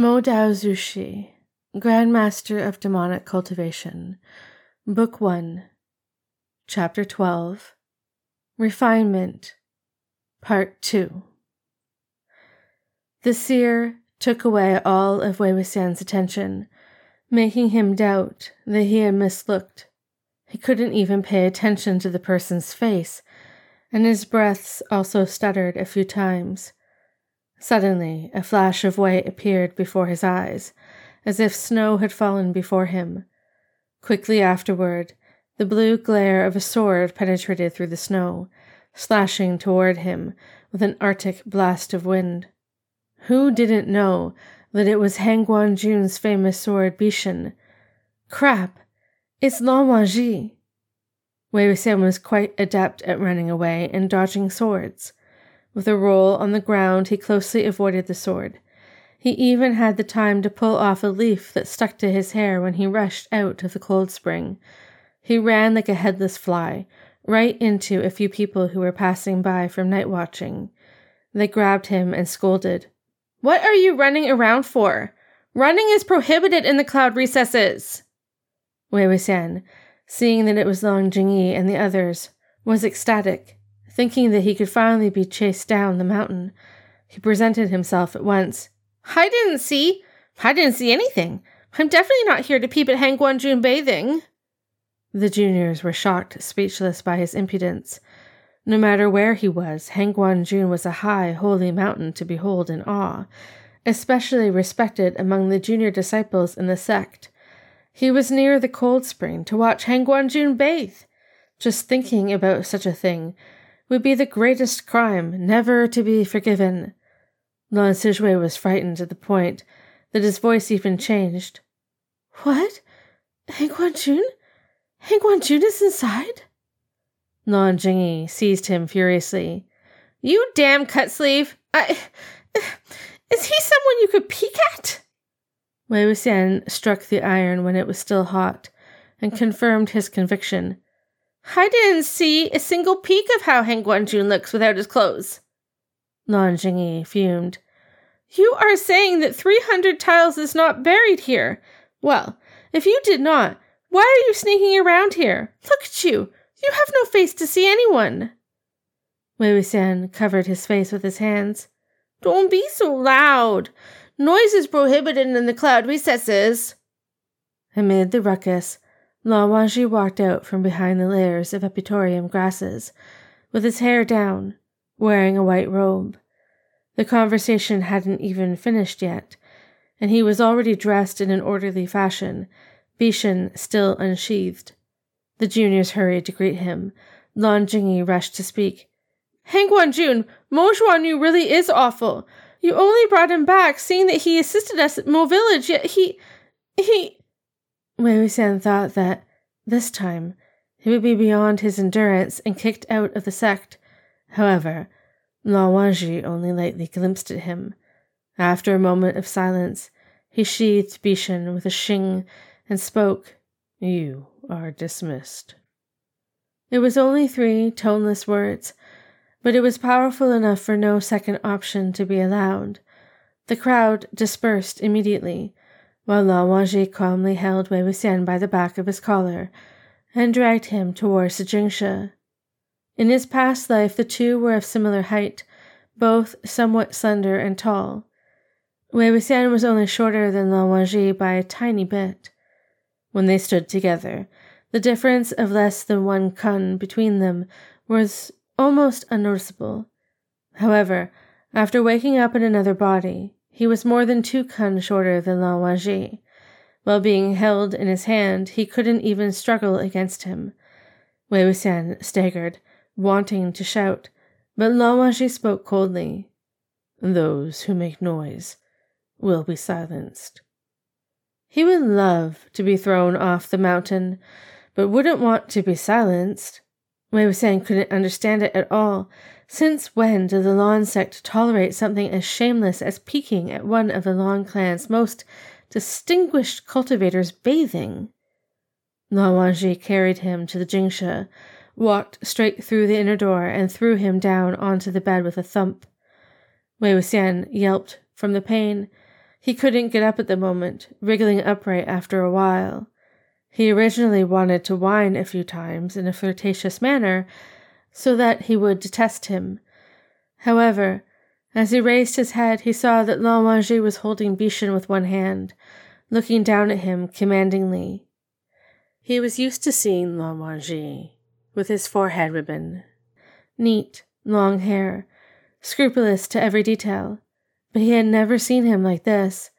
Mo Dao Zushi, Grand Master of Demonic Cultivation, Book 1, Chapter 12, Refinement, Part 2. The seer took away all of Wei Wuxian's attention, making him doubt that he had mislooked. He couldn't even pay attention to the person's face, and his breaths also stuttered a few times. Suddenly, a flash of white appeared before his eyes, as if snow had fallen before him. Quickly afterward, the blue glare of a sword penetrated through the snow, slashing toward him with an arctic blast of wind. Who didn't know that it was Han Guangjun's famous sword Bichen? Crap! It's Lan! Wei Wuxian was quite adept at running away and dodging swords. With a roll on the ground, he closely avoided the sword. He even had the time to pull off a leaf that stuck to his hair when he rushed out of the cold spring. He ran like a headless fly, right into a few people who were passing by from night watching. They grabbed him and scolded. What are you running around for? Running is prohibited in the cloud recesses. Wei Wuxian, seeing that it was Lan Jingyi and the others, was ecstatic. Thinking that he could finally be chased down the mountain, he presented himself at once. I didn't see. I didn't see anything. I'm definitely not here to peep at Han Guangjun bathing. The juniors were shocked, speechless by his impudence. No matter where he was, Han Guangjun was a high, holy mountain to behold in awe, especially respected among the junior disciples in the sect. He was near the cold spring to watch Han Guangjun bathe. Just thinking about such a thing would be the greatest crime, never to be forgiven. Lan Sizhui was frightened to the point that his voice even changed. What? Han Guangjun? Han Guangjun is inside? Lan Jingyi seized him furiously. You damn cut sleeve! I. Is he someone you could peek at? Wei Wuxian struck the iron when it was still hot and confirmed his conviction. I didn't see a single peek of how Han Guangjun looks without his clothes. Lan Jingyi fumed. You are saying that 300 taels is not buried here. Well, if you did not, why are you sneaking around here? Look at you. You have no face to see anyone. Wei Wuxian covered his face with his hands. Don't be so loud. Noise is prohibited in the cloud recesses. Amid the ruckus, Lan Wangji walked out from behind the layers of eupatorium grasses, with his hair down, wearing a white robe. The conversation hadn't even finished yet, and he was already dressed in an orderly fashion, Bichen still unsheathed. The juniors hurried to greet him. Lan Jingyi rushed to speak. Han Guangjun, Mo Xuanyu really is awful. You only brought him back, seeing that he assisted us at Mo Village, yet he. he. Wei Wuxian thought that, this time, he would be beyond his endurance and kicked out of the sect. However, Lan Wangji only lightly glimpsed at him. After a moment of silence, he sheathed Bichen with a shing and spoke, You are dismissed. It was only three toneless words, but it was powerful enough for no second option to be allowed. The crowd dispersed immediately, while Lan Wangji calmly held Wei Wuxian by the back of his collar and dragged him towards the Jingshi. In his past life, the two were of similar height, both somewhat slender and tall. Wei Wuxian was only shorter than Lan Wangji by a tiny bit. When they stood together, the difference of less than one kun between them was almost unnoticeable. However, after waking up in another body, he was more than two kun shorter than Lan Wangji. While being held in his hand, he couldn't even struggle against him. Wei Wuxian staggered, wanting to shout, but Lan Wangji spoke coldly. Those who make noise will be silenced. He would love to be thrown off the mountain, but wouldn't want to be silenced. Wei Wuxian couldn't understand it at all, since when did the Lan sect tolerate something as shameless as peeking at one of the Lan clan's most distinguished cultivators bathing? Lan Wangji carried him to the Jingshi, walked straight through the inner door, and threw him down onto the bed with a thump. Wei Wuxian yelped from the pain. He couldn't get up at the moment, wriggling upright after a while. He originally wanted to whine a few times in a flirtatious manner so that he would detest him. However, as he raised his head, he saw that Wangji was holding Bichen with one hand, looking down at him commandingly. He was used to seeing Wangji with his forehead ribbon. Neat, long hair, scrupulous to every detail, but he had never seen him like this,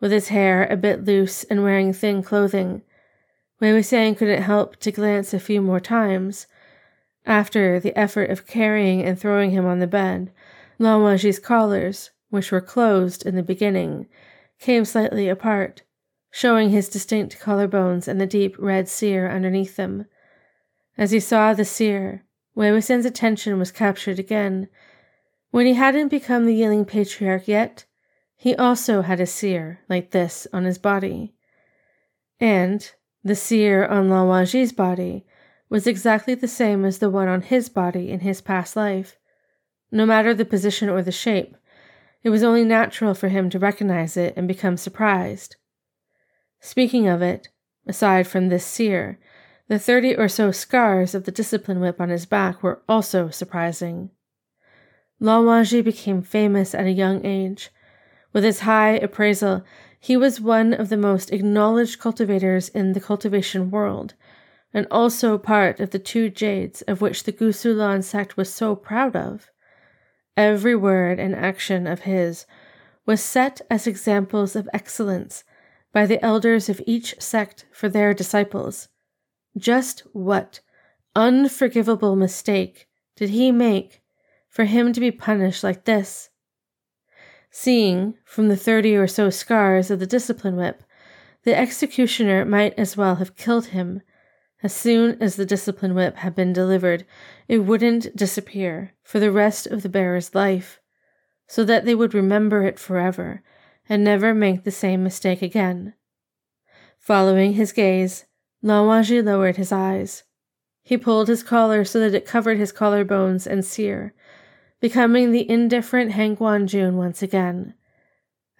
with his hair a bit loose and wearing thin clothing. Wei Wuxian couldn't help to glance a few more times. After the effort of carrying and throwing him on the bed, Lan Wangji's collars, which were closed in the beginning, came slightly apart, showing his distinct collarbones and the deep red sear underneath them. As he saw the sear, Wei Wuxian's attention was captured again. When he hadn't become the Yiling patriarch yet, he also had a sear like this on his body. And the sear on Lan Wangji's body was exactly the same as the one on his body in his past life. No matter the position or the shape, it was only natural for him to recognize it and become surprised. Speaking of it, aside from this sear, the thirty or so scars of the discipline whip on his back were also surprising. Lan Wangji became famous at a young age. With his high appraisal, he was one of the most acknowledged cultivators in the cultivation world, and also part of the two jades of which the Gusu Lan sect was so proud of. Every word and action of his was set as examples of excellence by the elders of each sect for their disciples. Just what unforgivable mistake did he make for him to be punished like this? Seeing from the thirty or so scars of the discipline whip, the executioner might as well have killed him. As soon as the discipline whip had been delivered, it wouldn't disappear for the rest of the bearer's life, so that they would remember it forever and never make the same mistake again. Following his gaze, Lan Wangji lowered his eyes. He pulled his collar so that it covered his collarbones and sear, becoming the indifferent Han Guangjun once again.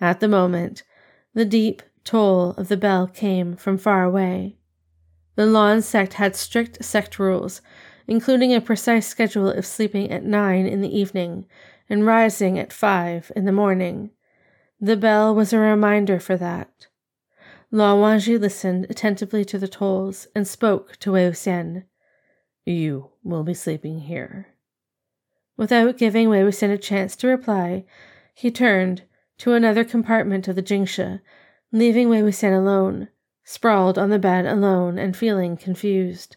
At the moment, the deep toll of the bell came from far away. The Lan sect had strict sect rules, including a precise schedule of sleeping at nine in the evening and rising at five in the morning. The bell was a reminder for that. Lan Wangji listened attentively to the tolls and spoke to Wei Wuxian. You will be sleeping here. Without giving Wei Wuxian a chance to reply, he turned to another compartment of the Jingshi, leaving Wei Wuxian alone, sprawled on the bed alone and feeling confused.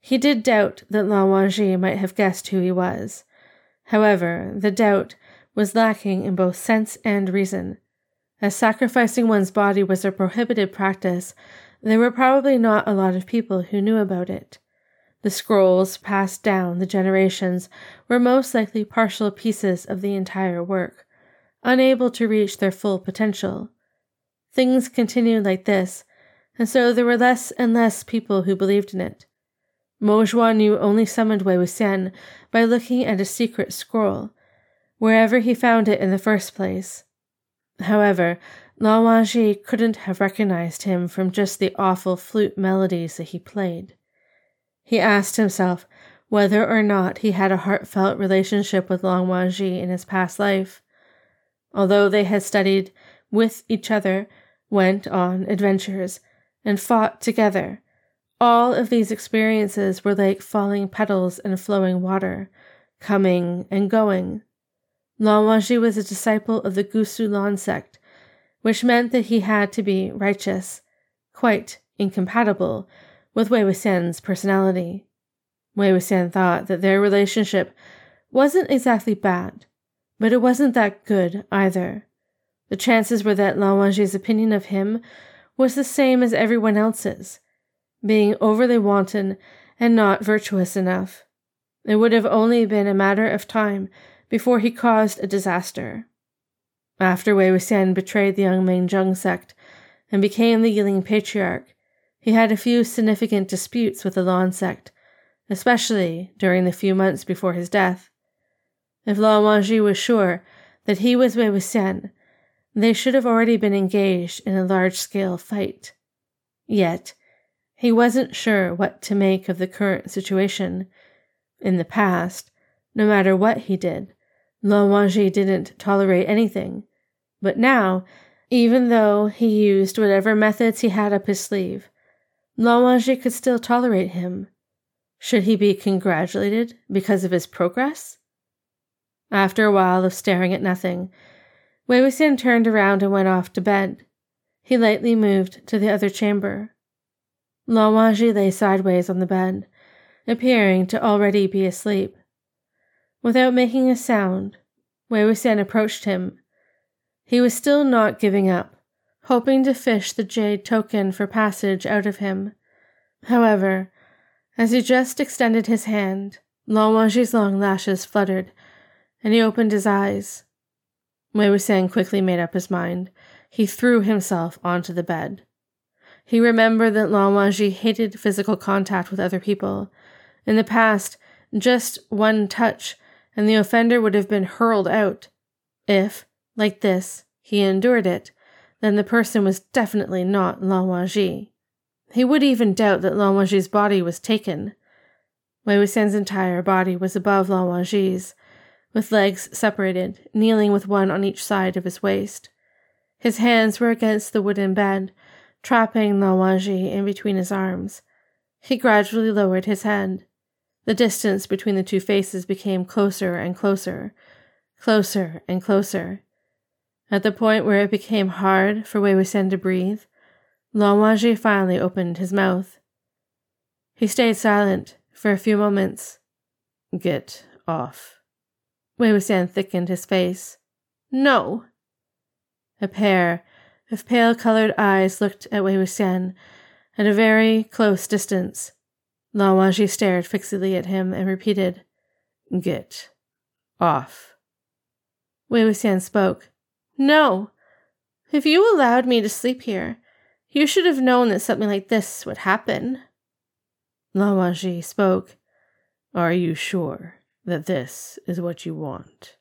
He did doubt that Lan Wangji might have guessed who he was. However, the doubt was lacking in both sense and reason. As sacrificing one's body was a prohibited practice, there were probably not a lot of people who knew about it. The scrolls passed down the generations were most likely partial pieces of the entire work, unable to reach their full potential. Things continued like this, and so there were less and less people who believed in it. Mo Xuanyu only summoned Wei Wuxian by looking at a secret scroll, wherever he found it in the first place. However, Lan Wangji couldn't have recognized him from just the awful flute melodies that he played. He asked himself whether or not he had a heartfelt relationship with Lan Wangji in his past life. Although they had studied with each other, went on adventures, and fought together, all of these experiences were like falling petals in flowing water, coming and going, Lan Wangji was a disciple of the Gusu Lan sect, which meant that he had to be righteous, quite incompatible with Wei Wuxian's personality. Wei Wuxian thought that their relationship wasn't exactly bad, but it wasn't that good either. The chances were that Lan Wangji's opinion of him was the same as everyone else's, being overly wanton and not virtuous enough. It would have only been a matter of time before he caused a disaster. After Wei Wuxian betrayed the Yunmeng Jiang sect and became the Yiling Patriarch, he had a few significant disputes with the Lan sect, especially during the few months before his death. If Lan Wangji was sure that he was Wei Wuxian, They should have already been engaged in a large scale fight. Yet, he wasn't sure what to make of the current situation. In the past, no matter what he did, Lan Wangji didn't tolerate anything. But now, even though he used whatever methods he had up his sleeve, Lan could still tolerate him. Should he be congratulated because of his progress? After a while of staring at nothing, Wei Wuxian turned around and went off to bed. He lightly moved to the other chamber. Lan lay sideways on the bed, appearing to already be asleep. Without making a sound, Wei Wuxian approached him. He was still not giving up, hoping to fish the jade token for passage out of him. However, as he just extended his hand, Lan Wangji's long lashes fluttered, and he opened his eyes. Wei Wuxian quickly made up his mind. He threw himself onto the bed. He remembered that Lan hated physical contact with other people. In the past, just one touch and the offender would have been hurled out. If, like this, he endured it, then the person was definitely not Lan Wangji. He would even doubt that Lan Wangji's body was taken. Wei Wuxian's entire body was above Lan Wangji's, with legs separated, kneeling with one on each side of his waist. His hands were against the wooden bed, trapping Lan Wangji in between his arms. He gradually lowered his head. The distance between the two faces became closer and closer, closer and closer. At the point where it became hard for Wei Wuxian to breathe, Wangji finally opened his mouth. He stayed silent for a few moments. Get off. Wei Wuxian thickened his face. No! A pair of pale colored eyes looked at Wei Wuxian at a very close distance. Lan Wangji stared fixedly at him and repeated, Get off. Wei Wuxian spoke. No! If you allowed me to sleep here, you should have known that something like this would happen. Lan Wangji spoke. Are you sure? that this is what you want.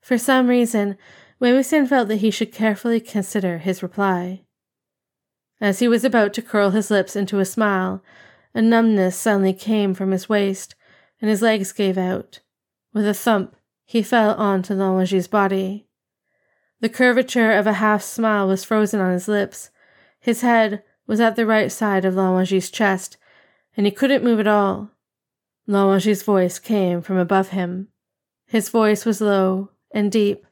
For some reason, Wei Wuxian felt that he should carefully consider his reply. As he was about to curl his lips into a smile, a numbness suddenly came from his waist, and his legs gave out. With a thump, he fell onto Lan Wangji's body. The curvature of a half smile was frozen on his lips. His head was at the right side of Lan Wangji's chest, and he couldn't move at all. Lan Wangji's voice came from above him. His voice was low and deep.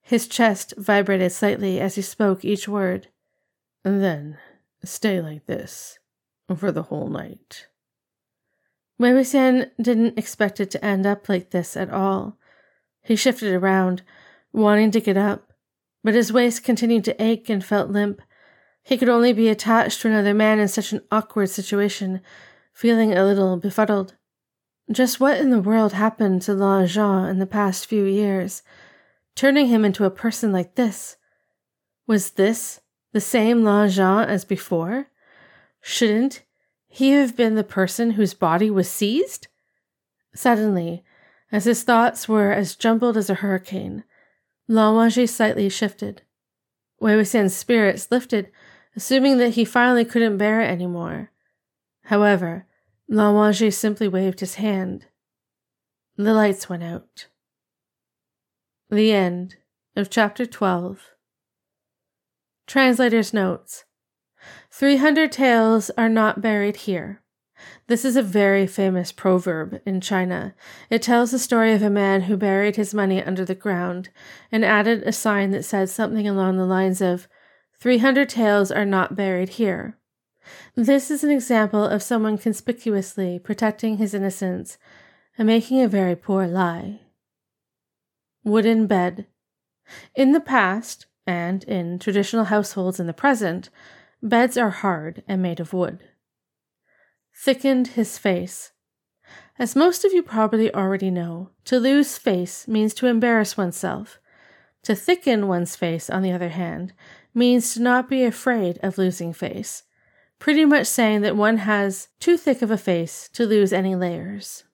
His chest vibrated slightly as he spoke each word. And then stay like this for the whole night. Wei Wuxian didn't expect it to end up like this at all. He shifted around, wanting to get up, but his waist continued to ache and felt limp. He could only be attached to another man in such an awkward situation, feeling a little befuddled. Just what in the world happened to Lan Zhan in the past few years, turning him into a person like this? Was this the same Lan Zhan as before? Shouldn't he have been the person whose body was seized? Suddenly, as his thoughts were as jumbled as a hurricane, Lan Wangji slightly shifted. Wei Wuxian's spirits lifted, assuming that he finally couldn't bear it anymore. However, Lan Wangji simply waved his hand. The lights went out. The end of chapter 12. Translator's notes 300 taels are not buried here. This is a very famous proverb in China. It tells the story of a man who buried his money under the ground and added a sign that said something along the lines of 300 taels are not buried here. This is an example of someone conspicuously protecting his innocence and making a very poor lie. Wooden bed. In the past, and in traditional households in the present, beds are hard and made of wood. Thickened his face. As most of you probably already know, to lose face means to embarrass oneself. To thicken one's face, on the other hand, means to not be afraid of losing face pretty much saying that one has too thick of a face to lose any layers.